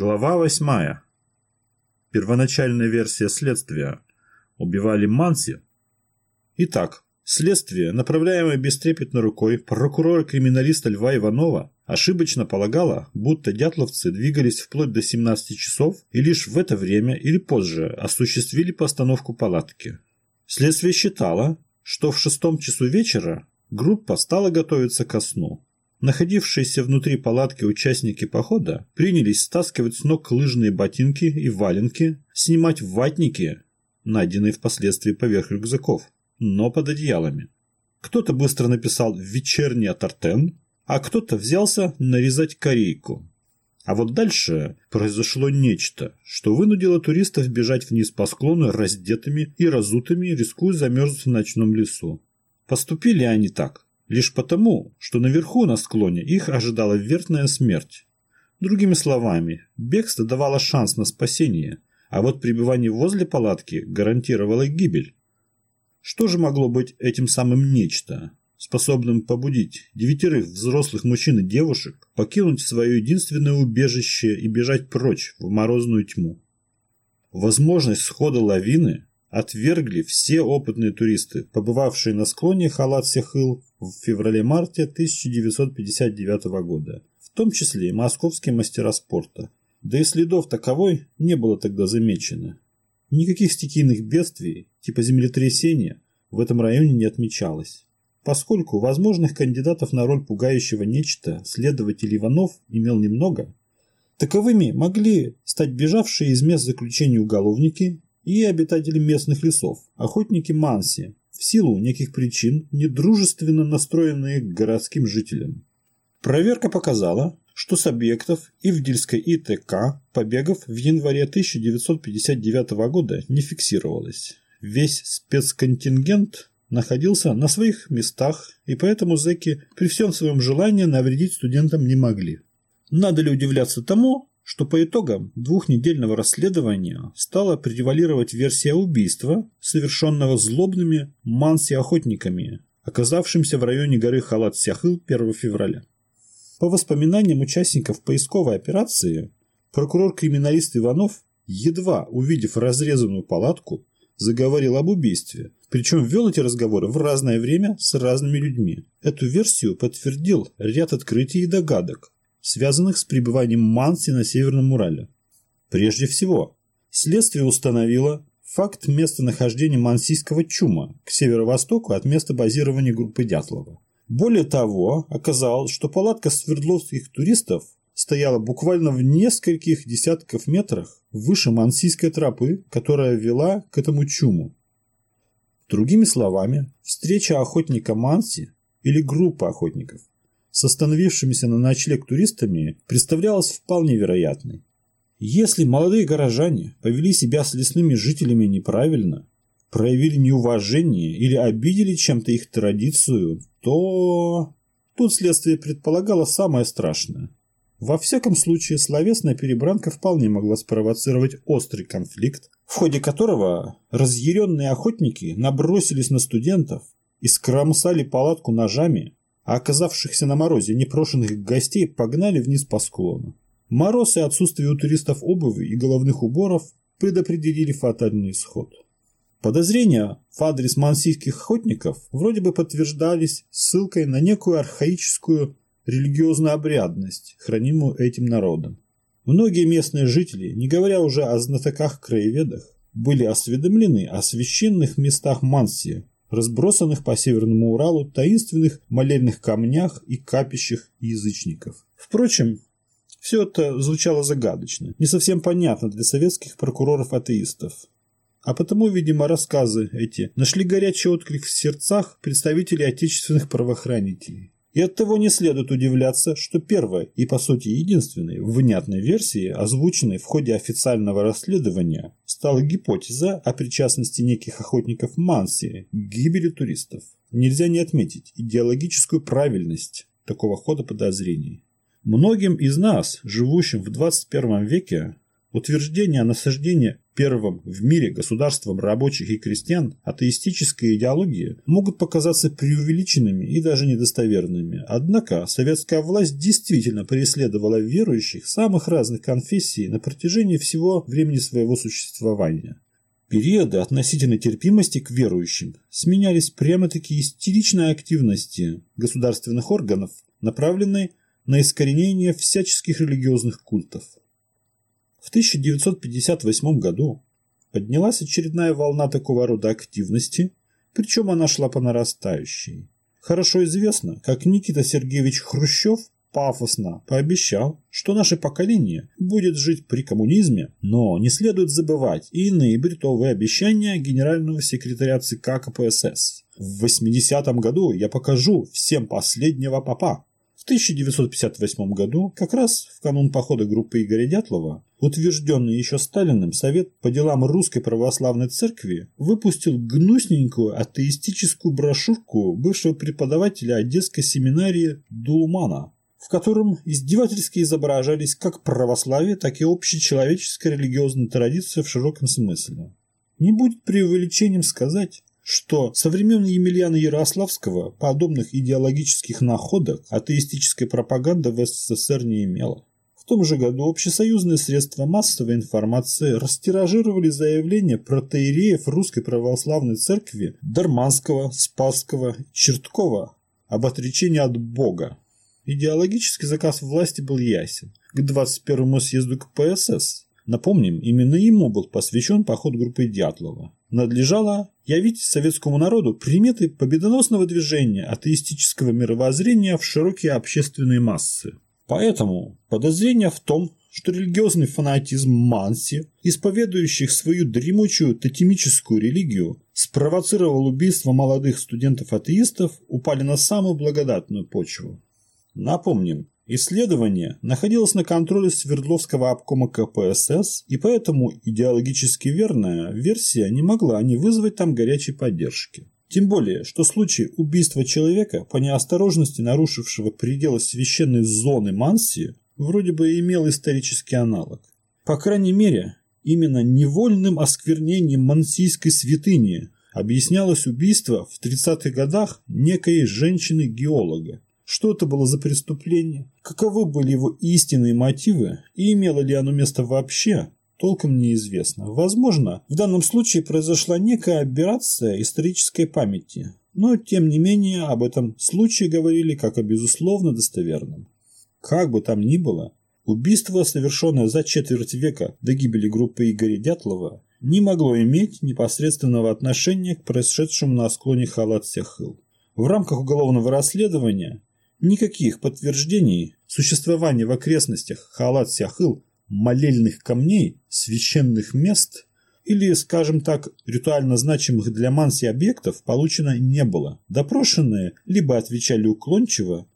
Глава 8. Первоначальная версия следствия. Убивали Манси. Итак, следствие, направляемое бестрепетной рукой прокурора-криминалиста Льва Иванова, ошибочно полагало, будто дятловцы двигались вплоть до 17 часов и лишь в это время или позже осуществили постановку палатки. Следствие считало, что в шестом часу вечера группа стала готовиться ко сну. Находившиеся внутри палатки участники похода принялись стаскивать с ног лыжные ботинки и валенки, снимать ватники, найденные впоследствии поверх рюкзаков, но под одеялами. Кто-то быстро написал «вечерний атартен», а кто-то взялся нарезать корейку. А вот дальше произошло нечто, что вынудило туристов бежать вниз по склону раздетыми и разутыми, рискуя замерзнуть в ночном лесу. Поступили они так, лишь потому, что наверху на склоне их ожидала верная смерть. Другими словами, бегство давало шанс на спасение, а вот пребывание возле палатки гарантировало гибель. Что же могло быть этим самым нечто, способным побудить девятерых взрослых мужчин и девушек покинуть свое единственное убежище и бежать прочь в морозную тьму? Возможность схода лавины отвергли все опытные туристы, побывавшие на склоне Халат-Сехыл в феврале-марте 1959 года, в том числе и московские мастера спорта. Да и следов таковой не было тогда замечено. Никаких стихийных бедствий, типа землетрясения, в этом районе не отмечалось. Поскольку возможных кандидатов на роль пугающего нечто следователь Иванов имел немного, таковыми могли стать бежавшие из мест заключения уголовники и обитатели местных лесов, охотники Манси, в силу неких причин недружественно настроенные к городским жителям. Проверка показала, что с объектов Ивдельской ИТК побегов в январе 1959 года не фиксировалось. Весь спецконтингент находился на своих местах, и поэтому зэки при всем своем желании навредить студентам не могли. Надо ли удивляться тому, что по итогам двухнедельного расследования стала превалировать версия убийства, совершенного злобными манси-охотниками, оказавшимся в районе горы Халат-Сяхыл 1 февраля. По воспоминаниям участников поисковой операции, прокурор-криминалист Иванов, едва увидев разрезанную палатку, заговорил об убийстве, причем вел эти разговоры в разное время с разными людьми. Эту версию подтвердил ряд открытий и догадок, связанных с пребыванием Манси на Северном Урале. Прежде всего, следствие установило факт местонахождения мансийского чума к северо-востоку от места базирования группы Дятлова. Более того, оказалось, что палатка свердловских туристов стояла буквально в нескольких десятков метрах выше мансийской тропы, которая вела к этому чуму. Другими словами, встреча охотника Манси или группы охотников с остановившимися на ночлег туристами представлялась вполне вероятной. Если молодые горожане повели себя с лесными жителями неправильно, проявили неуважение или обидели чем-то их традицию, то... Тут следствие предполагало самое страшное. Во всяком случае, словесная перебранка вполне могла спровоцировать острый конфликт, в ходе которого разъяренные охотники набросились на студентов и скромсали палатку ножами, а оказавшихся на морозе непрошенных гостей погнали вниз по склону. Мороз и отсутствие у туристов обуви и головных уборов предопределили фатальный исход. Подозрения в адрес мансийских охотников вроде бы подтверждались ссылкой на некую архаическую религиозную обрядность, хранимую этим народом. Многие местные жители, не говоря уже о знатоках-краеведах, были осведомлены о священных местах Мансии, разбросанных по Северному Уралу таинственных молельных камнях и капищах язычников. Впрочем, все это звучало загадочно, не совсем понятно для советских прокуроров-атеистов. А потому, видимо, рассказы эти нашли горячий отклик в сердцах представителей отечественных правоохранителей. И оттого не следует удивляться, что первая и, по сути, единственной внятной версией, озвученной в ходе официального расследования, стала гипотеза о причастности неких охотников Манси к гибели туристов. Нельзя не отметить идеологическую правильность такого хода подозрений. Многим из нас, живущим в 21 веке, Утверждение насаждении первым в мире государством рабочих и крестьян атеистической идеологии могут показаться преувеличенными и даже недостоверными. Однако советская власть действительно преследовала верующих самых разных конфессий на протяжении всего времени своего существования. Периоды относительной терпимости к верующим сменялись прямо-таки истеричной активности государственных органов, направленной на искоренение всяческих религиозных культов. В 1958 году поднялась очередная волна такого рода активности, причем она шла по нарастающей. Хорошо известно, как Никита Сергеевич Хрущев пафосно пообещал, что наше поколение будет жить при коммунизме, но не следует забывать и иные бредовые обещания генерального секретаря ЦК КПСС. В 80-м году я покажу всем последнего папа. В 1958 году, как раз в канун похода группы Игоря Дятлова, утвержденный еще Сталиным Совет по делам Русской Православной Церкви выпустил гнусненькую атеистическую брошюрку бывшего преподавателя Одесской семинарии Дулмана, в котором издевательски изображались как православие, так и общечеловеческая религиозная традиция в широком смысле. Не будет преувеличением сказать, что со времен Емельяна Ярославского подобных идеологических находок атеистическая пропаганда в СССР не имела. В том же году общесоюзные средства массовой информации растиражировали заявления протеереев Русской Православной Церкви Дарманского, Спасского, Черткова об отречении от Бога. Идеологический заказ власти был ясен. К 21-му съезду КПСС, напомним, именно ему был посвящен поход группы Дятлова, надлежало явить советскому народу приметы победоносного движения атеистического мировоззрения в широкие общественные массы. Поэтому подозрение в том, что религиозный фанатизм Манси, исповедующих свою дремучую тотемическую религию, спровоцировал убийство молодых студентов-атеистов, упали на самую благодатную почву. Напомним, исследование находилось на контроле Свердловского обкома КПСС, и поэтому идеологически верная версия не могла не вызвать там горячей поддержки. Тем более, что случай убийства человека по неосторожности нарушившего пределы священной зоны Манси вроде бы имел исторический аналог. По крайней мере, именно невольным осквернением мансийской святыни объяснялось убийство в 30-х годах некой женщины-геолога. Что это было за преступление? Каковы были его истинные мотивы? И имело ли оно место вообще? толком неизвестно. Возможно, в данном случае произошла некая операция исторической памяти, но тем не менее об этом случае говорили как о безусловно достоверном. Как бы там ни было, убийство, совершенное за четверть века до гибели группы Игоря Дятлова, не могло иметь непосредственного отношения к происшедшему на склоне Холат-Сяхыл. В рамках уголовного расследования никаких подтверждений существования в окрестностях Холат-Сяхыл молельных камней, священных мест или, скажем так, ритуально значимых для Манси объектов получено не было. Допрошенные либо отвечали уклончиво,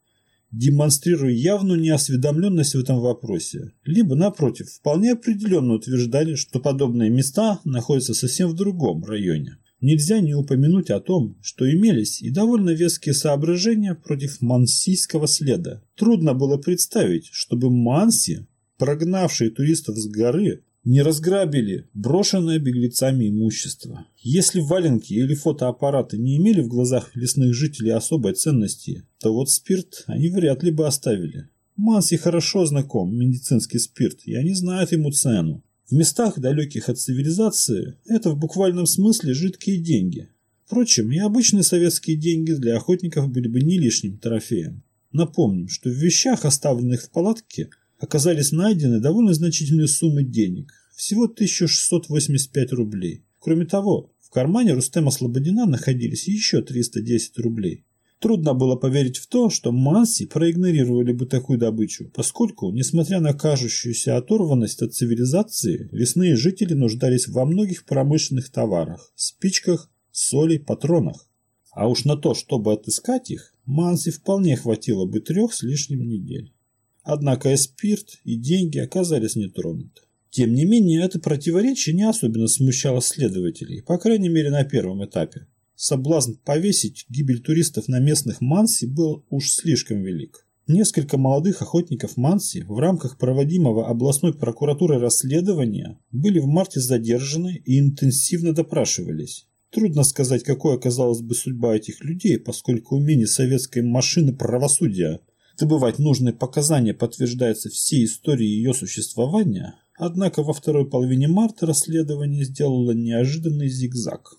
демонстрируя явную неосведомленность в этом вопросе, либо, напротив, вполне определенно утверждали, что подобные места находятся совсем в другом районе. Нельзя не упомянуть о том, что имелись и довольно веские соображения против мансийского следа. Трудно было представить, чтобы Манси прогнавшие туристов с горы, не разграбили брошенное беглецами имущество. Если валенки или фотоаппараты не имели в глазах лесных жителей особой ценности, то вот спирт они вряд ли бы оставили. Манси хорошо знаком медицинский спирт, и они знают ему цену. В местах, далеких от цивилизации, это в буквальном смысле жидкие деньги. Впрочем, и обычные советские деньги для охотников были бы не лишним трофеем. Напомним, что в вещах, оставленных в палатке, оказались найдены довольно значительные суммы денег, всего 1685 рублей. Кроме того, в кармане Рустема Слободина находились еще 310 рублей. Трудно было поверить в то, что масси проигнорировали бы такую добычу, поскольку, несмотря на кажущуюся оторванность от цивилизации, лесные жители нуждались во многих промышленных товарах – спичках, соли, патронах. А уж на то, чтобы отыскать их, Манси вполне хватило бы трех с лишним недель. Однако и спирт, и деньги оказались нетронуты. Тем не менее, это противоречие не особенно смущало следователей, по крайней мере на первом этапе. Соблазн повесить гибель туристов на местных Манси был уж слишком велик. Несколько молодых охотников Манси в рамках проводимого областной прокуратурой расследования были в марте задержаны и интенсивно допрашивались. Трудно сказать, какой оказалась бы судьба этих людей, поскольку умение советской машины правосудия добывать нужные показания подтверждается всей историей ее существования, однако во второй половине марта расследование сделало неожиданный зигзаг.